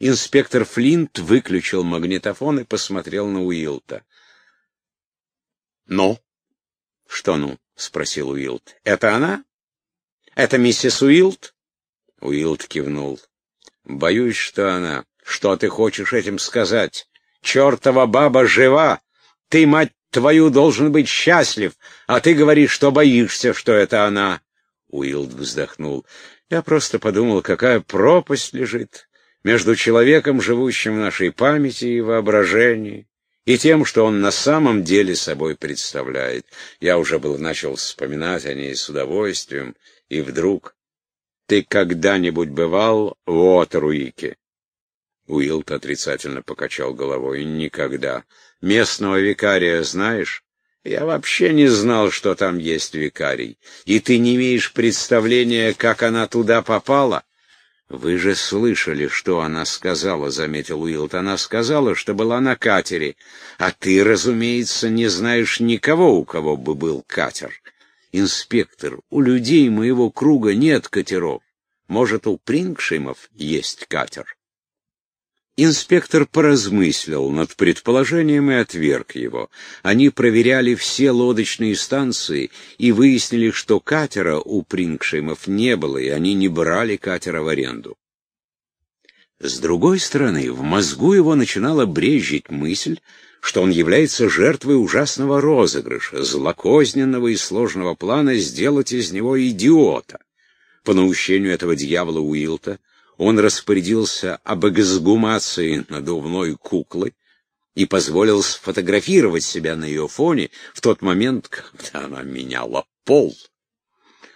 Инспектор Флинт выключил магнитофон и посмотрел на Уилта. «Ну?» «Что ну?» — спросил Уилт. «Это она? Это миссис Уилт?» Уилт кивнул. «Боюсь, что она. Что ты хочешь этим сказать? Чертова баба жива! Ты, мать твою, должен быть счастлив, а ты говоришь, что боишься, что это она!» Уилд вздохнул. «Я просто подумал, какая пропасть лежит между человеком, живущим в нашей памяти и воображении, и тем, что он на самом деле собой представляет. Я уже был начал вспоминать о ней с удовольствием, и вдруг... Ты когда-нибудь бывал в Отеруике? Уилт отрицательно покачал головой. Никогда. Местного викария знаешь? Я вообще не знал, что там есть викарий. И ты не имеешь представления, как она туда попала? «Вы же слышали, что она сказала», — заметил Уилт. «Она сказала, что была на катере. А ты, разумеется, не знаешь никого, у кого бы был катер. Инспектор, у людей моего круга нет катеров. Может, у Прингшимов есть катер?» Инспектор поразмыслил над предположением и отверг его. Они проверяли все лодочные станции и выяснили, что катера у Прингшеймов не было, и они не брали катера в аренду. С другой стороны, в мозгу его начинала брежить мысль, что он является жертвой ужасного розыгрыша, злокозненного и сложного плана сделать из него идиота. По наущению этого дьявола Уилта, он распорядился об эксгумации надувной куклы и позволил сфотографировать себя на ее фоне в тот момент, когда она меняла пол.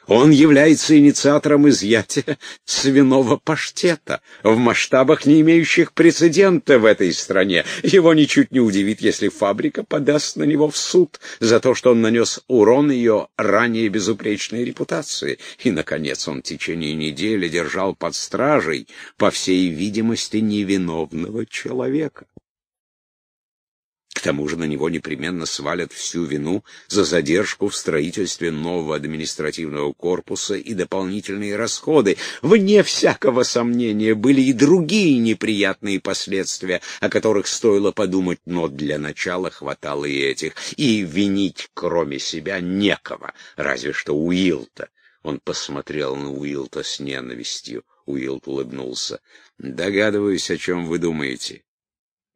Он является инициатором изъятия свиного паштета в масштабах, не имеющих прецедента в этой стране. Его ничуть не удивит, если фабрика подаст на него в суд за то, что он нанес урон ее ранее безупречной репутации. И, наконец, он в течение недели держал под стражей, по всей видимости, невиновного человека. К тому же на него непременно свалят всю вину за задержку в строительстве нового административного корпуса и дополнительные расходы. Вне всякого сомнения были и другие неприятные последствия, о которых стоило подумать, но для начала хватало и этих. И винить кроме себя некого, разве что Уилта. Он посмотрел на Уилта с ненавистью. Уилт улыбнулся. «Догадываюсь, о чем вы думаете.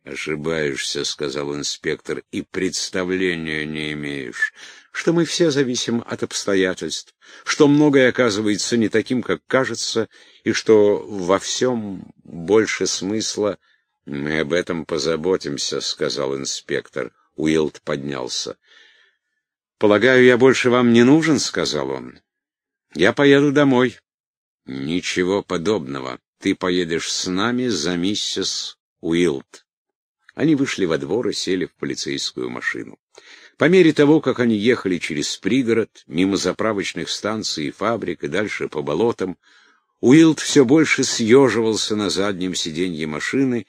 «Ошибаешься», — сказал инспектор, — «и представления не имеешь, что мы все зависим от обстоятельств, что многое оказывается не таким, как кажется, и что во всем больше смысла...» «Мы об этом позаботимся», — сказал инспектор. Уилд поднялся. «Полагаю, я больше вам не нужен», — сказал он. «Я поеду домой». «Ничего подобного. Ты поедешь с нами за миссис Уилд». Они вышли во двор и сели в полицейскую машину. По мере того, как они ехали через пригород, мимо заправочных станций и фабрик и дальше по болотам, Уилд все больше съеживался на заднем сиденье машины,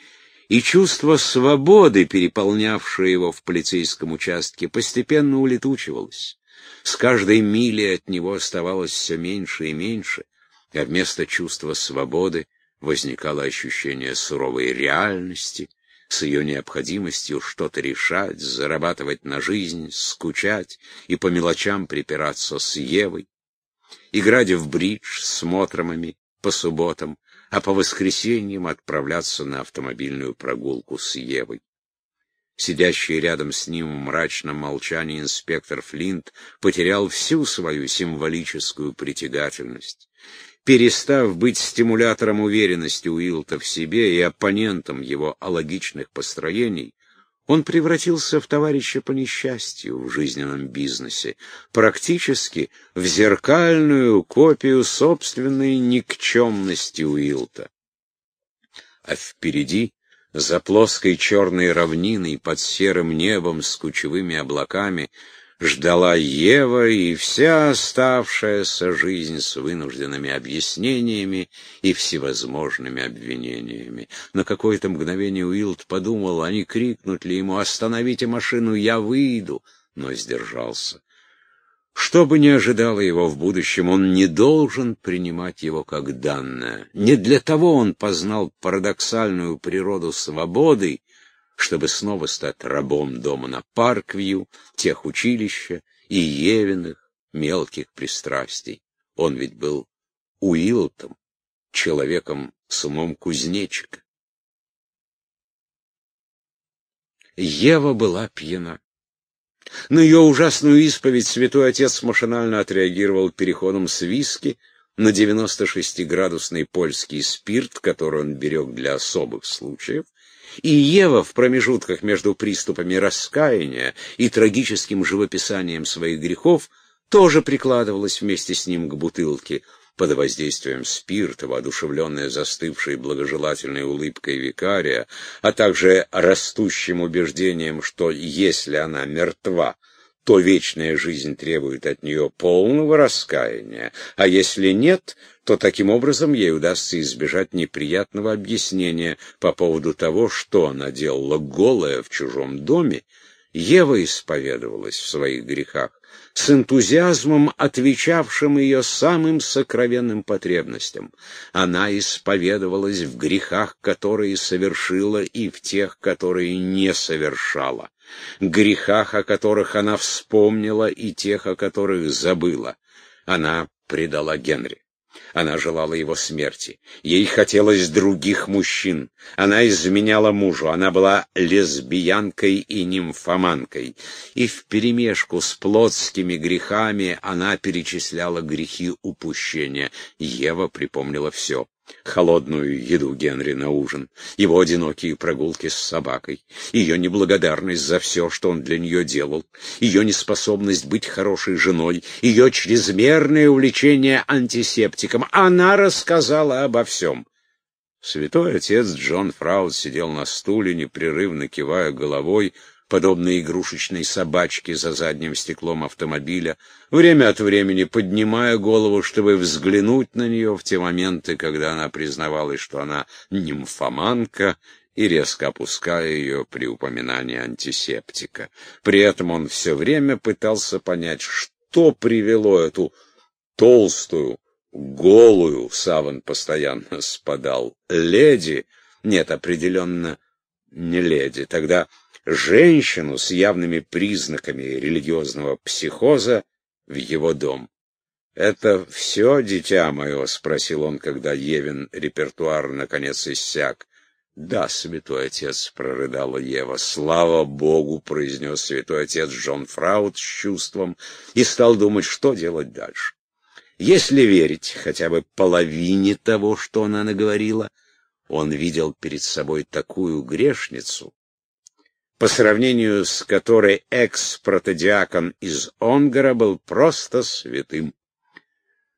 и чувство свободы, переполнявшее его в полицейском участке, постепенно улетучивалось. С каждой милей от него оставалось все меньше и меньше, а вместо чувства свободы возникало ощущение суровой реальности — с ее необходимостью что-то решать, зарабатывать на жизнь, скучать и по мелочам припираться с Евой, играть в бридж с Мотромами по субботам, а по воскресеньям отправляться на автомобильную прогулку с Евой. Сидящий рядом с ним в мрачном молчании инспектор Флинт потерял всю свою символическую притягательность перестав быть стимулятором уверенности Уилта в себе и оппонентом его алогичных построений, он превратился в товарища по несчастью в жизненном бизнесе, практически в зеркальную копию собственной никчемности Уилта. А впереди, за плоской черной равниной под серым небом с кучевыми облаками, ждала Ева и вся оставшаяся жизнь с вынужденными объяснениями и всевозможными обвинениями. На какое-то мгновение Уилд подумал, они крикнут ли ему «Остановите машину, я выйду!» но сдержался. Что бы ни ожидало его в будущем, он не должен принимать его как данное. Не для того он познал парадоксальную природу свободы, чтобы снова стать рабом дома на Парквью, тех училища и Евиных мелких пристрастий. Он ведь был Уилтом, человеком с умом кузнечика. Ева была пьяна. На ее ужасную исповедь святой отец машинально отреагировал переходом с виски на 96-градусный польский спирт, который он берег для особых случаев, и Ева в промежутках между приступами раскаяния и трагическим живописанием своих грехов тоже прикладывалась вместе с ним к бутылке — под воздействием спирта, воодушевленная застывшей благожелательной улыбкой викария, а также растущим убеждением, что если она мертва, то вечная жизнь требует от нее полного раскаяния, а если нет, то таким образом ей удастся избежать неприятного объяснения по поводу того, что она делала голая в чужом доме, Ева исповедовалась в своих грехах с энтузиазмом, отвечавшим ее самым сокровенным потребностям. Она исповедовалась в грехах, которые совершила, и в тех, которые не совершала, грехах, о которых она вспомнила, и тех, о которых забыла. Она предала Генри. Она желала его смерти. Ей хотелось других мужчин. Она изменяла мужу. Она была лесбиянкой и нимфоманкой. И вперемешку с плотскими грехами она перечисляла грехи упущения. Ева припомнила все холодную еду Генри на ужин, его одинокие прогулки с собакой, ее неблагодарность за все, что он для нее делал, ее неспособность быть хорошей женой, ее чрезмерное увлечение антисептиком. Она рассказала обо всем. Святой отец Джон Фрауд сидел на стуле, непрерывно кивая головой, подобно игрушечной собачке за задним стеклом автомобиля, время от времени поднимая голову, чтобы взглянуть на нее в те моменты, когда она признавалась, что она нимфоманка, и резко опуская ее при упоминании антисептика. При этом он все время пытался понять, что привело эту толстую, голую, саван постоянно спадал, леди, нет, определенно не леди, тогда женщину с явными признаками религиозного психоза в его дом. «Это все, дитя мое?» — спросил он, когда Евин репертуар наконец иссяк. «Да, святой отец», — прорыдала Ева. «Слава Богу!» — произнес святой отец Джон Фраут с чувством и стал думать, что делать дальше. Если верить хотя бы половине того, что она наговорила, он видел перед собой такую грешницу, по сравнению с которой экс-протодиакон из Онгара был просто святым.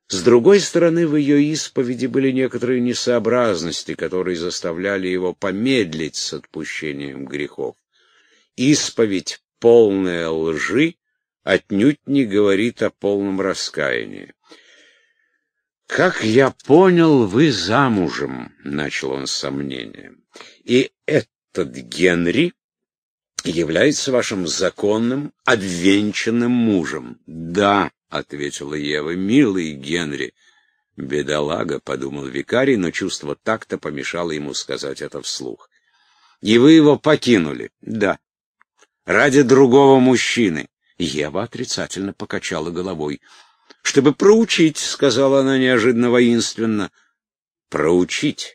С другой стороны, в ее исповеди были некоторые несообразности, которые заставляли его помедлить с отпущением грехов. Исповедь, полная лжи, отнюдь не говорит о полном раскаянии. «Как я понял, вы замужем», — начал он с сомнением. «И этот Генри является вашим законным, обвенчанным мужем. Да, ответила Ева, милый Генри. Бедолага, подумал викарий, но чувство такта помешало ему сказать это вслух. И вы его покинули? Да. Ради другого мужчины. Ева отрицательно покачала головой. «Чтобы проучить», — сказала она неожиданно воинственно. «Проучить? —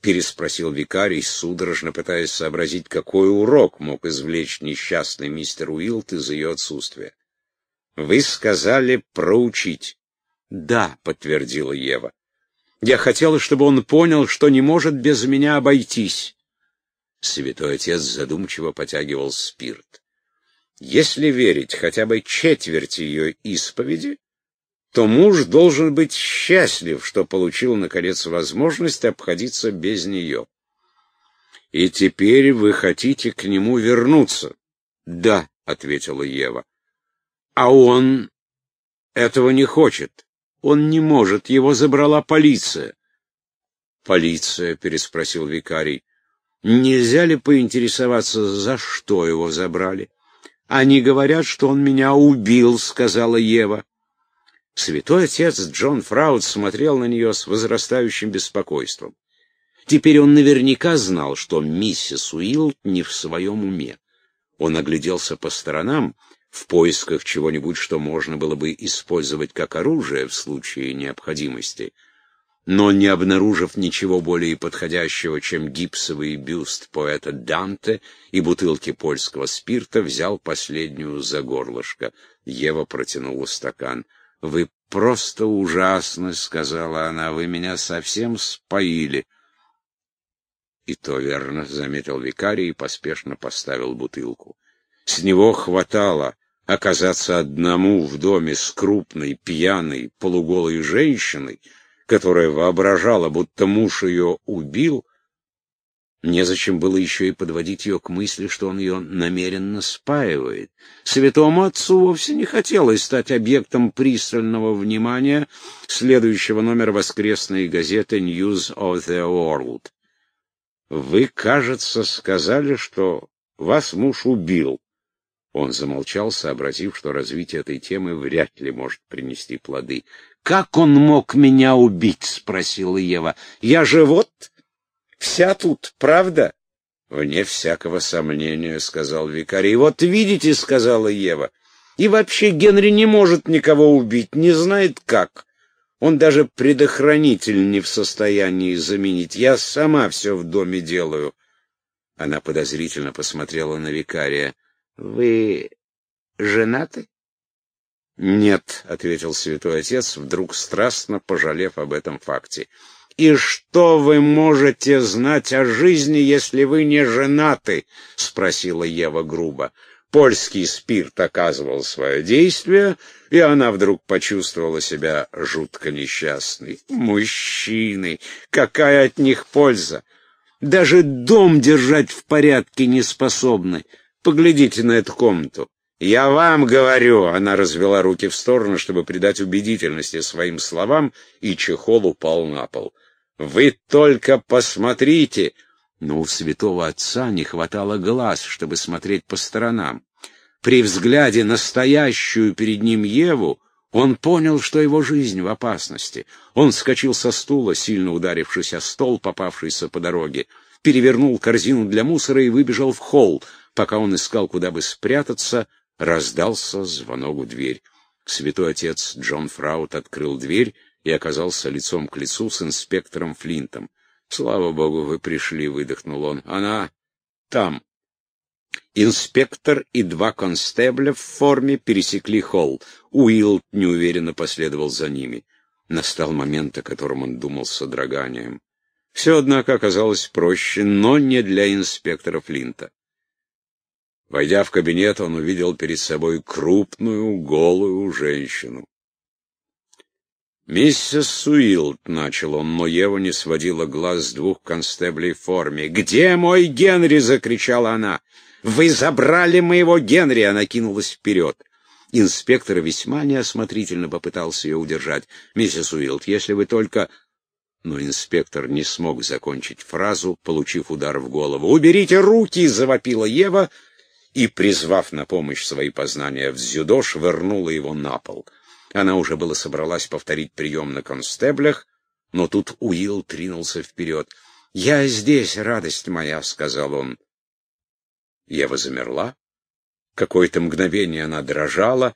переспросил викарий, судорожно пытаясь сообразить, какой урок мог извлечь несчастный мистер Уилт из ее отсутствия. — Вы сказали проучить. — Да, — подтвердила Ева. — Я хотела, чтобы он понял, что не может без меня обойтись. Святой отец задумчиво потягивал спирт. Если верить хотя бы четверти ее исповеди, то муж должен быть счастлив, что получил, наконец, возможность обходиться без нее. И теперь вы хотите к нему вернуться? — Да, — ответила Ева. — А он этого не хочет. Он не может, его забрала полиция. — Полиция? — переспросил викарий. — Нельзя ли поинтересоваться, за что его забрали? — Они говорят, что он меня убил, сказала Ева. Святой отец Джон Фраud смотрел на нее с возрастающим беспокойством. Теперь он наверняка знал, что миссис Уилд не в своем уме. Он огляделся по сторонам в поисках чего-нибудь, что можно было бы использовать как оружие в случае необходимости — но не обнаружив ничего более подходящего, чем гипсовый бюст поэта Данте и бутылки польского спирта, взял последнюю за горлышко. Ева протянула стакан. «Вы просто ужасны», — сказала она, — «вы меня совсем споили». «И то верно», — заметил викарий и поспешно поставил бутылку. С него хватало оказаться одному в доме с крупной, пьяной, полуголой женщиной, которая воображала, будто муж ее убил, незачем было еще и подводить ее к мысли, что он ее намеренно спаивает. Святому отцу вовсе не хотелось стать объектом пристального внимания следующего номера воскресной газеты News of the World. «Вы, кажется, сказали, что вас муж убил». Он замолчал, сообразив, что развитие этой темы вряд ли может принести плоды. «Как он мог меня убить?» — спросила Ева. «Я же вот вся тут, правда?» «Вне всякого сомнения», — сказал викарий. «Вот видите», — сказала Ева, — «и вообще Генри не может никого убить, не знает как. Он даже предохранитель не в состоянии заменить. Я сама все в доме делаю». Она подозрительно посмотрела на викария. «Вы женаты?» «Нет», — ответил святой отец, вдруг страстно пожалев об этом факте. «И что вы можете знать о жизни, если вы не женаты?» — спросила Ева грубо. Польский спирт оказывал свое действие, и она вдруг почувствовала себя жутко несчастной. «Мужчины! Какая от них польза! Даже дом держать в порядке не способны. Поглядите на эту комнату. «Я вам говорю!» — она развела руки в сторону, чтобы придать убедительности своим словам, и чехол упал на пол. «Вы только посмотрите!» Но у святого отца не хватало глаз, чтобы смотреть по сторонам. При взгляде на стоящую перед ним Еву он понял, что его жизнь в опасности. Он вскочил со стула, сильно ударившись о стол, попавшийся по дороге, перевернул корзину для мусора и выбежал в холл. Пока он искал, куда бы спрятаться, Раздался звонок в дверь. Святой отец Джон Фраут открыл дверь и оказался лицом к лицу с инспектором Флинтом. «Слава богу, вы пришли», — выдохнул он. «Она там». Инспектор и два констебля в форме пересекли холл. Уилд неуверенно последовал за ними. Настал момент, о котором он думал с содроганием. Все, однако, оказалось проще, но не для инспектора Флинта. Войдя в кабинет, он увидел перед собой крупную, голую женщину. «Миссис Суилд», — начал он, но Ева не сводила глаз с двух констеблей в форме. «Где мой Генри?» — закричала она. «Вы забрали моего Генри!» — она кинулась вперед. Инспектор весьма неосмотрительно попытался ее удержать. «Миссис Уилд, если вы только...» Но инспектор не смог закончить фразу, получив удар в голову. «Уберите руки!» — завопила Ева, и, призвав на помощь свои познания в дзюдо, швырнула его на пол. Она уже было собралась повторить прием на констеблях, но тут Уилл тринулся вперед. «Я здесь, радость моя», — сказал он. Ева замерла. Какое-то мгновение она дрожала,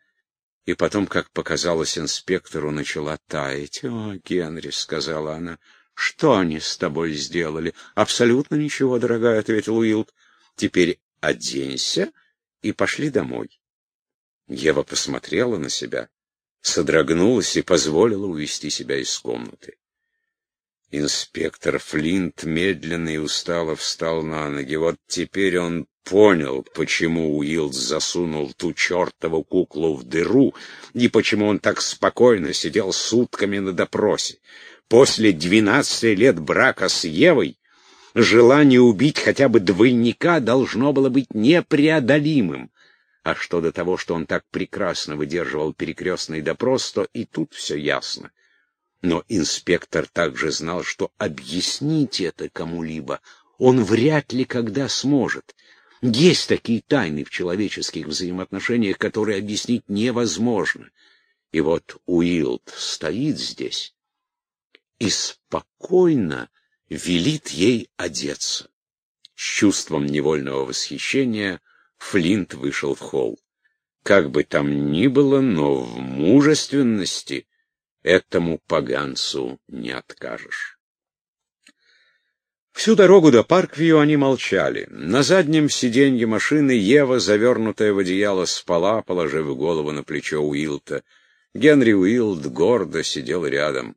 и потом, как показалось инспектору, начала таять. «О, Генри», — сказала она, — «что они с тобой сделали?» «Абсолютно ничего, дорогая», — ответил Уилд. «Теперь оденься и пошли домой. Ева посмотрела на себя, содрогнулась и позволила увести себя из комнаты. Инспектор Флинт медленно и устало встал на ноги. Вот теперь он понял, почему Уилд засунул ту чертову куклу в дыру и почему он так спокойно сидел сутками на допросе. После двенадцати лет брака с Евой желание убить хотя бы двойника должно было быть непреодолимым. А что до того, что он так прекрасно выдерживал перекрестный допрос, то и тут все ясно. Но инспектор также знал, что объяснить это кому-либо он вряд ли когда сможет. Есть такие тайны в человеческих взаимоотношениях, которые объяснить невозможно. И вот Уилд стоит здесь и спокойно велит ей одеться. С чувством невольного восхищения Флинт вышел в холл. Как бы там ни было, но в мужественности этому поганцу не откажешь. Всю дорогу до Парквью они молчали. На заднем сиденье машины Ева, завернутая в одеяло, спала, положив голову на плечо Уилта. Генри Уилд гордо сидел рядом.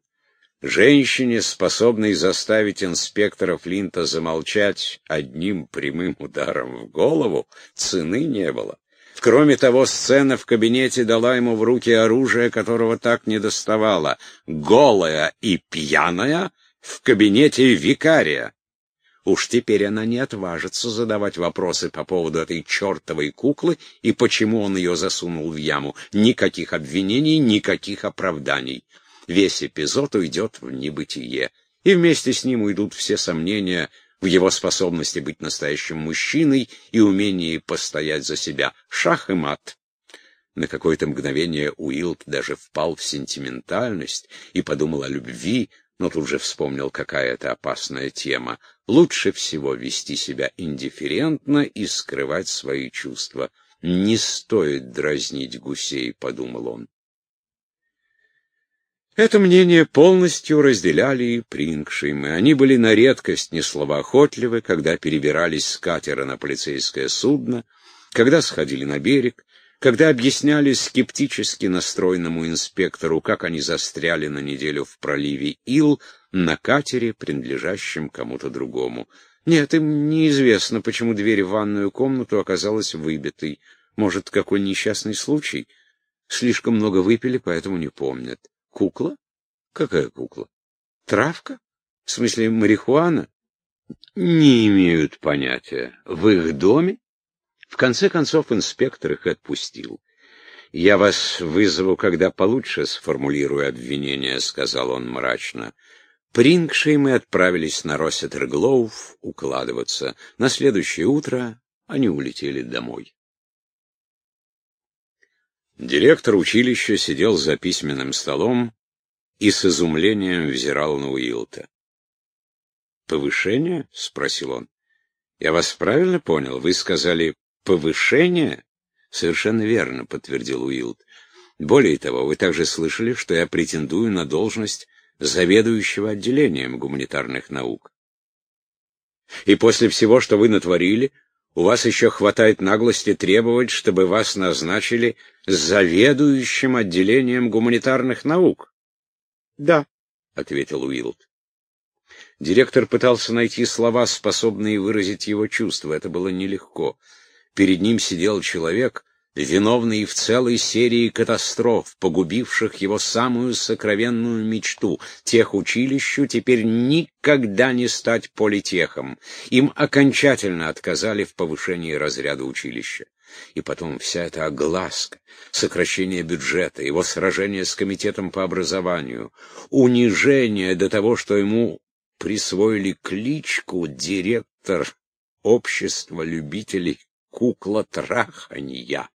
Женщине, способной заставить инспектора Флинта замолчать одним прямым ударом в голову, цены не было. Кроме того, сцена в кабинете дала ему в руки оружие, которого так не доставало. Голая и пьяная в кабинете викария. Уж теперь она не отважится задавать вопросы по поводу этой чертовой куклы и почему он ее засунул в яму. Никаких обвинений, никаких оправданий. Весь эпизод уйдет в небытие. И вместе с ним уйдут все сомнения в его способности быть настоящим мужчиной и умении постоять за себя. Шах и мат. На какое-то мгновение Уилд даже впал в сентиментальность и подумал о любви, но тут же вспомнил, какая это опасная тема. Лучше всего вести себя индифферентно и скрывать свои чувства. «Не стоит дразнить гусей», — подумал он. Это мнение полностью разделяли и Прингшимы. Они были на редкость несловоохотливы, когда перебирались с катера на полицейское судно, когда сходили на берег, когда объясняли скептически настроенному инспектору, как они застряли на неделю в проливе Ил на катере, принадлежащем кому-то другому. Нет, им неизвестно, почему дверь в ванную комнату оказалась выбитой. Может, какой несчастный случай? Слишком много выпили, поэтому не помнят. Кукла? Какая кукла? Травка? В смысле марихуана? Не имеют понятия. В их доме? В конце концов инспектор их отпустил. «Я вас вызову, когда получше сформулирую обвинение», — сказал он мрачно. Прингши мы отправились на Россетер Глоув укладываться. На следующее утро они улетели домой. Директор училища сидел за письменным столом и с изумлением взирал на Уилта. «Повышение?» — спросил он. «Я вас правильно понял? Вы сказали «повышение»?» «Совершенно верно», — подтвердил Уилт. «Более того, вы также слышали, что я претендую на должность заведующего отделением гуманитарных наук. И после всего, что вы натворили, у вас еще хватает наглости требовать, чтобы вас назначили заведующим отделением гуманитарных наук. — Да, — ответил Уилд. Директор пытался найти слова, способные выразить его чувства. Это было нелегко. Перед ним сидел человек, виновный в целой серии катастроф, погубивших его самую сокровенную мечту. Тех училищу теперь никогда не стать политехом. Им окончательно отказали в повышении разряда училища. И потом вся эта огласка, сокращение бюджета, его сражение с комитетом по образованию, унижение до того, что ему присвоили кличку «директор общества любителей куклотраханья».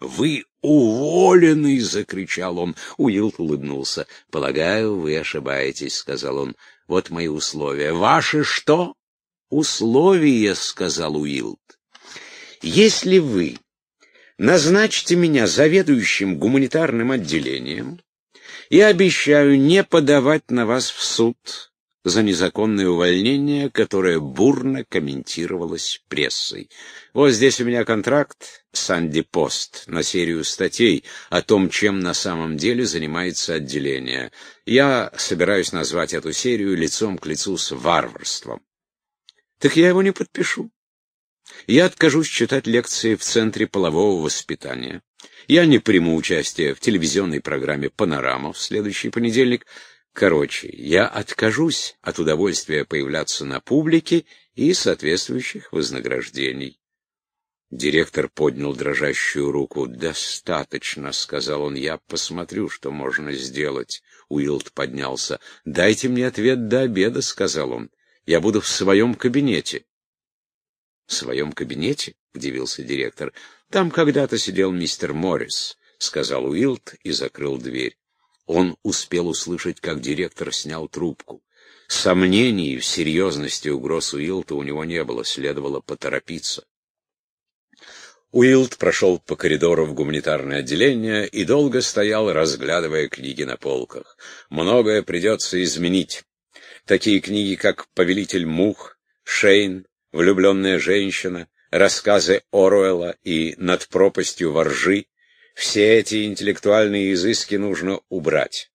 «Вы уволены!» — закричал он. Уилт улыбнулся. «Полагаю, вы ошибаетесь», — сказал он. «Вот мои условия». «Ваши что?» «Условия», — сказал Уилт. «Если вы назначите меня заведующим гуманитарным отделением, я обещаю не подавать на вас в суд за незаконное увольнение, которое бурно комментировалось прессой. Вот здесь у меня контракт «Санди Пост» на серию статей о том, чем на самом деле занимается отделение. Я собираюсь назвать эту серию лицом к лицу с варварством. Так я его не подпишу. Я откажусь читать лекции в Центре полового воспитания. Я не приму участие в телевизионной программе «Панорама» в следующий понедельник, Короче, я откажусь от удовольствия появляться на публике и соответствующих вознаграждений. Директор поднял дрожащую руку. «Достаточно», — сказал он, — «я посмотрю, что можно сделать». Уилд поднялся. «Дайте мне ответ до обеда», — сказал он. «Я буду в своем кабинете». «В своем кабинете? — удивился директор. «Там когда-то сидел мистер Моррис», — сказал Уилд и закрыл дверь. Он успел услышать, как директор снял трубку. Сомнений в серьезности угроз Уилта у него не было, следовало поторопиться. Уилд прошел по коридору в гуманитарное отделение и долго стоял, разглядывая книги на полках. Многое придется изменить. Такие книги, как «Повелитель мух», «Шейн», «Влюбленная женщина», рассказы Оруэлла и «Над пропастью воржи» — все эти интеллектуальные изыски нужно убрать.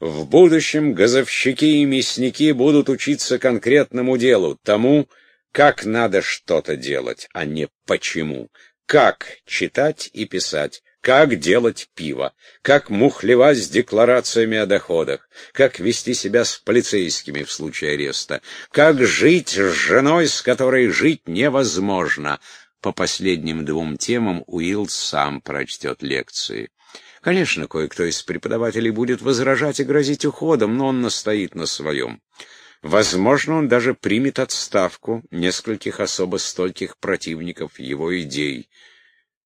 В будущем газовщики и мясники будут учиться конкретному делу, тому, как надо что-то делать, а не почему. Как читать и писать, как делать пиво, как мухлевать с декларациями о доходах, как вести себя с полицейскими в случае ареста, как жить с женой, с которой жить невозможно. По последним двум темам Уилл сам прочтет лекции. Конечно, кое-кто из преподавателей будет возражать и грозить уходом, но он настоит на своем. Возможно, он даже примет отставку нескольких особо стольких противников его идей.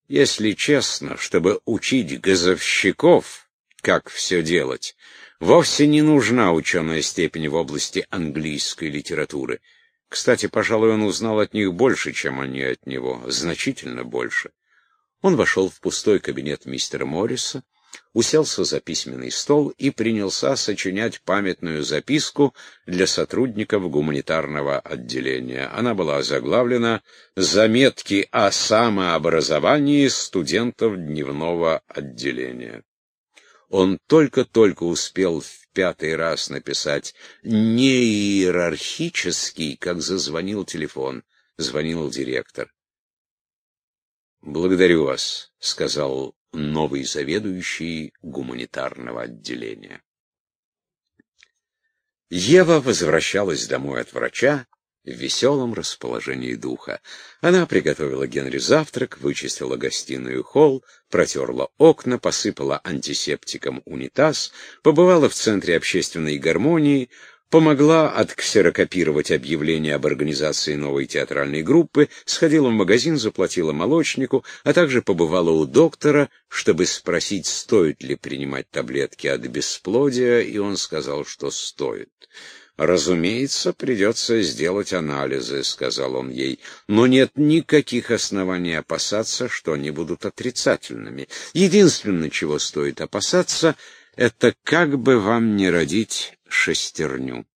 Если честно, чтобы учить газовщиков, как все делать, вовсе не нужна ученая степень в области английской литературы. Кстати, пожалуй, он узнал от них больше, чем они от него, значительно больше. Он вошел в пустой кабинет мистера Морриса, уселся за письменный стол и принялся сочинять памятную записку для сотрудников гуманитарного отделения. Она была заглавлена «Заметки о самообразовании студентов дневного отделения». Он только-только успел пятый раз написать не иерархический, как зазвонил телефон. Звонил директор. «Благодарю вас», — сказал новый заведующий гуманитарного отделения. Ева возвращалась домой от врача в веселом расположении духа. Она приготовила Генри завтрак, вычистила гостиную холл, протерла окна, посыпала антисептиком унитаз, побывала в центре общественной гармонии, помогла отксерокопировать объявление об организации новой театральной группы, сходила в магазин, заплатила молочнику, а также побывала у доктора, чтобы спросить, стоит ли принимать таблетки от бесплодия, и он сказал, что стоит. «Разумеется, придется сделать анализы», — сказал он ей, «но нет никаких оснований опасаться, что они будут отрицательными. Единственное, чего стоит опасаться, это как бы вам не родить шестерню.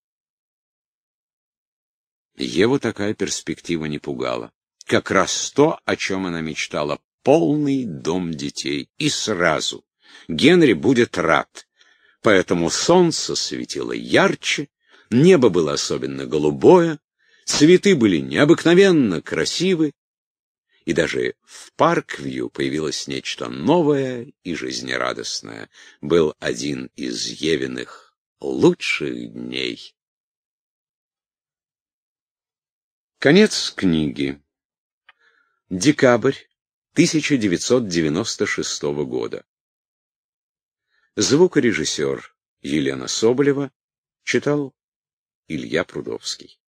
Еву такая перспектива не пугала. Как раз то, о чем она мечтала — полный дом детей. И сразу. Генри будет рад. Поэтому солнце светило ярче, небо было особенно голубое, цветы были необыкновенно красивы, и даже в Парквью появилось нечто новое и жизнерадостное. Был один из Евиных лучших дней. Конец книги. Декабрь 1996 года. Звукорежиссер Елена Соболева читал Илья Прудовский.